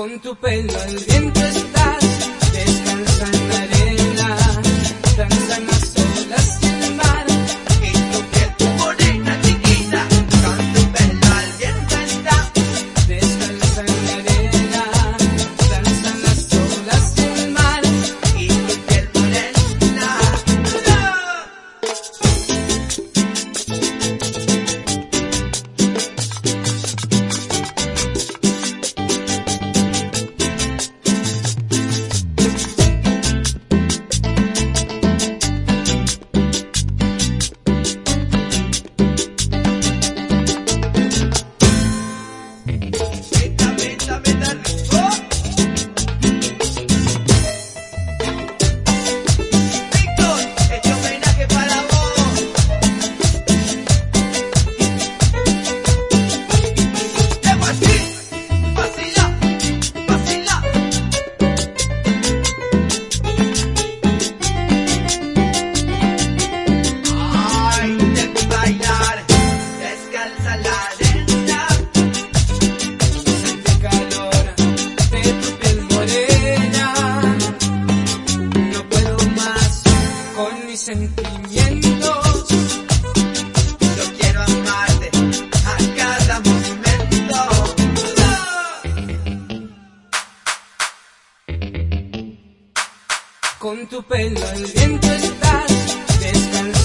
con tu pelo el viento mis sentimientos. Yo quiero amarte a cada momento. Con tu pelo el viento estás descansando.